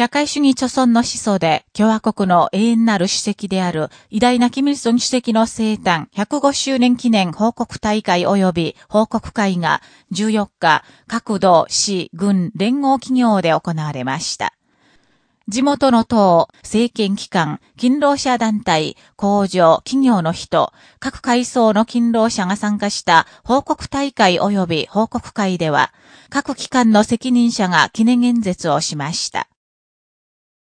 社会主義著存の思想で共和国の永遠なる主席である偉大なキム・イルソン主席の生誕105周年記念報告大会及び報告会が14日、各道、市、軍、連合企業で行われました。地元の党、政権機関、勤労者団体、工場、企業の人、各階層の勤労者が参加した報告大会及び報告会では、各機関の責任者が記念演説をしました。